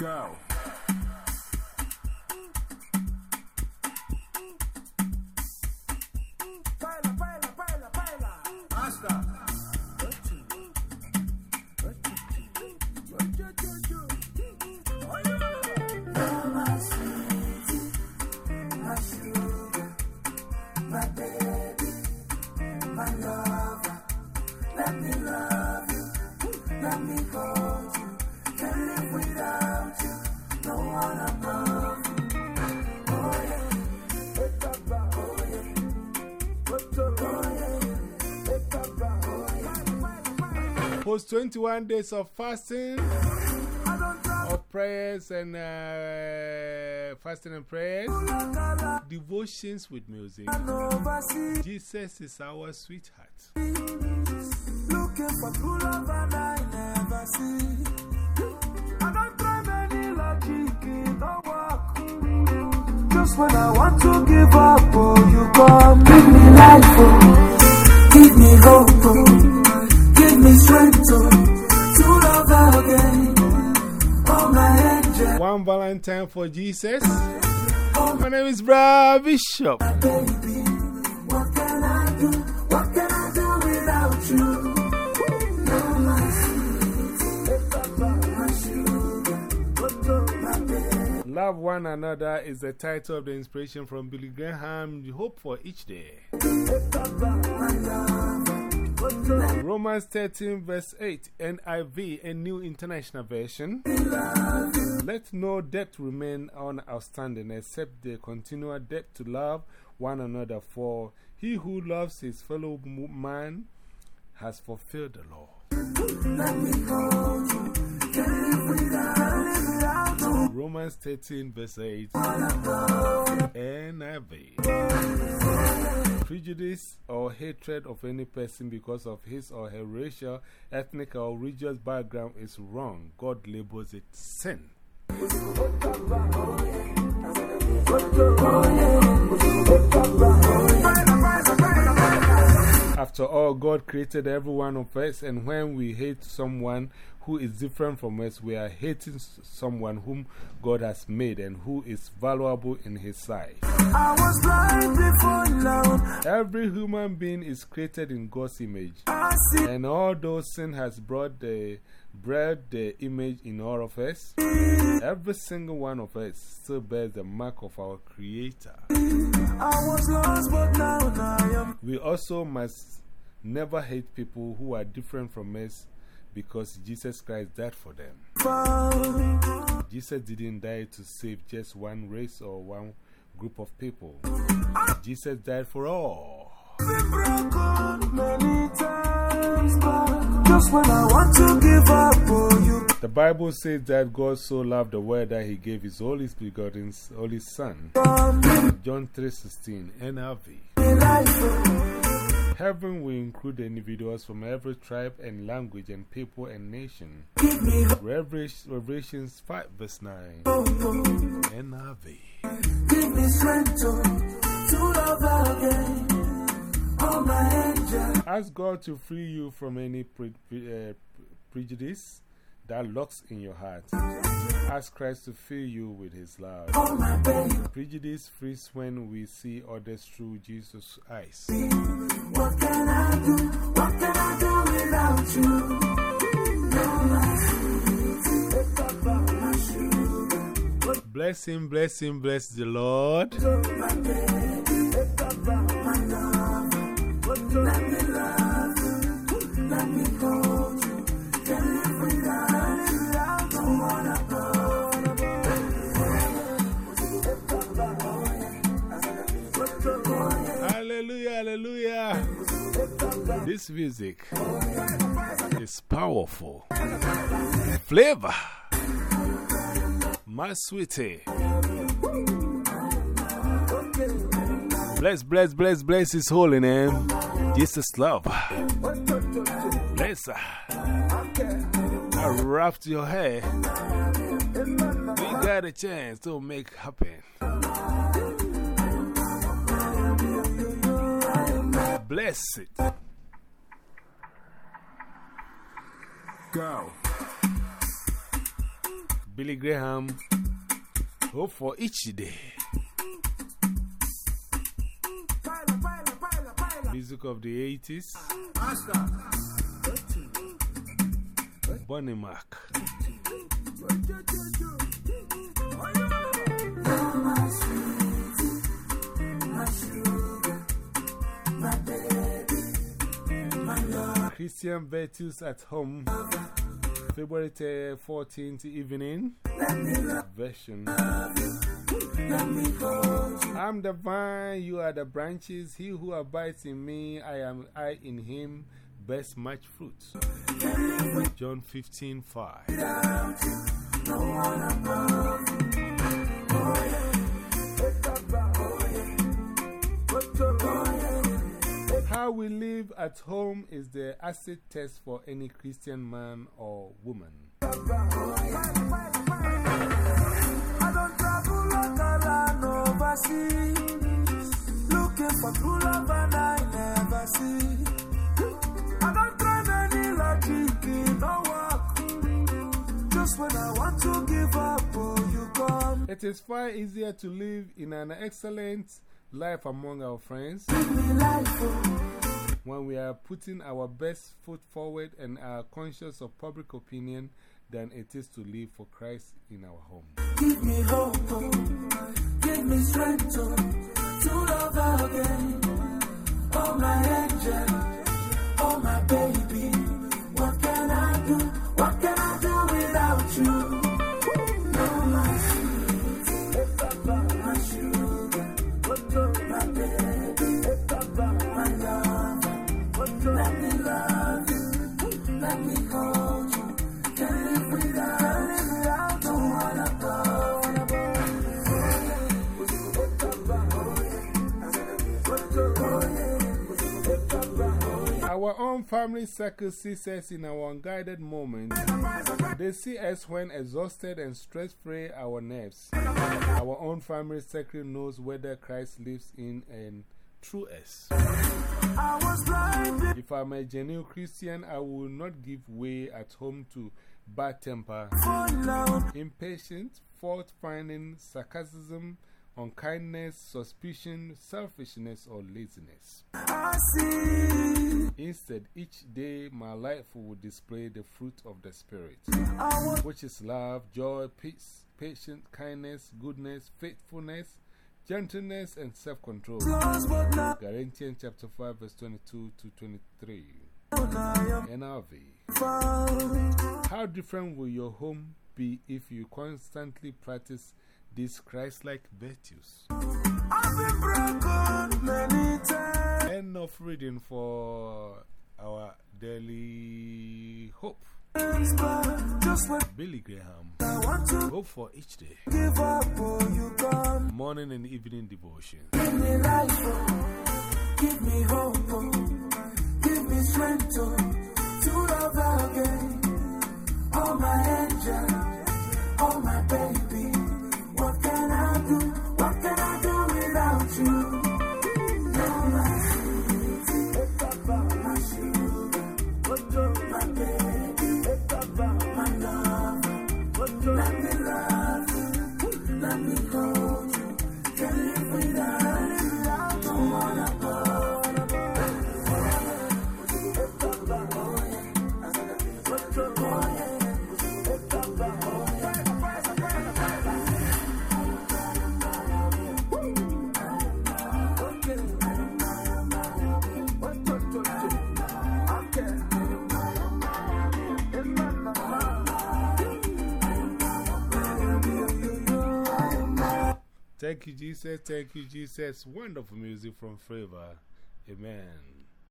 Go. Post 21 days of fasting, of prayers and uh, fasting and prayers, devotions with music. Jesus is our sweetheart. Just when I want to give up, oh, you come. Give me life, oh. Angel, Valentine for Jesus. My name is Bra Bishop. Love one another is the title of the inspiration from Billy Graham. Hope for each day. Romans 13, verse 8, NIV, a new international version. Let no debt remain on outstanding except the continual debt to love one another, for he who loves his fellow man has fulfilled the law. Romans 13, verse 8, NIV. Prejudice or hatred of any person because of his or her racial, ethnic, or religious background is wrong. God labels it sin. After all, oh, God created every one of us, and when we hate someone who is different from us, we are hating someone whom God has made and who is valuable in His sight. I was blind. Every human being is created in God's image, and although sin has brought the, bred the image in all of us, every single one of us still bears the mark of our Creator. I was lost, but now I am We also must never hate people who are different from us because Jesus Christ died for them. Jesus didn't die to save just one race or one group of people. Jesus died for all. The Bible says that God so loved the world that he gave his only begotten only Son. John 3.16 NRV. Heaven will include individuals from every tribe and language and people and nation. Revelations 5 verse 9 oh. NRV. Give me strength, to love again. Ask God to free you from any pre pre uh, prejudice that locks in your heart. Ask Christ to fill you with His love. Prejudice frees when we see others through Jesus' eyes. What can I do? What can I do without you? You're my sweet, my sugar. Bless Him, bless Him, bless the Lord. This music is powerful. Flavor. My sweetie. Bless, bless, bless, bless His holy name. Jesus love. Bless her. I wrapped your hair. We got a chance to make happen. Bless it. Go. Billy Graham. Hope for each day. Music of the 80s. Bonnie Mac. Christian Virtues at Home, February 14th evening version. I'm the vine, you are the branches. He who abides in me, I am I in him, best much fruit. John 15 5. How we live at home is the acid test for any Christian man or woman. I don't travel like a land overseas. Looking for true love and I never see. I don't try any logic, it don't work. Just when I want to give up, you come. It is far easier to live in an excellent life among our friends when we are putting our best foot forward and are conscious of public opinion than it is to live for Christ in our home. Give me hope, oh. give me strength oh, to love again. Oh, my angel, oh, my baby. What can I do? Own family circle sees us in our unguided moments. They see us when exhausted and stress free our nerves. Our own family circle knows whether Christ lives in and through us. If I'm a genuine Christian, I will not give way at home to bad temper, impatience, fault finding, sarcasm, unkindness, suspicion, selfishness, or laziness. Instead, each day my life will display the fruit of the Spirit, which is love, joy, peace, patience, kindness, goodness, faithfulness, gentleness, and self control. Galatians chapter 5, verse 22 to 23. NRV. How different will your home be if you constantly practice these Christ like virtues? End of reading for our daily hope. Billy Graham. Hope for each day. Morning and evening devotion. Give me life, oh. give me hope, oh. give me strength oh. to love again. Oh, my angel, Thank you, Jesus. Thank you, Jesus. Wonderful music from Favor. Amen.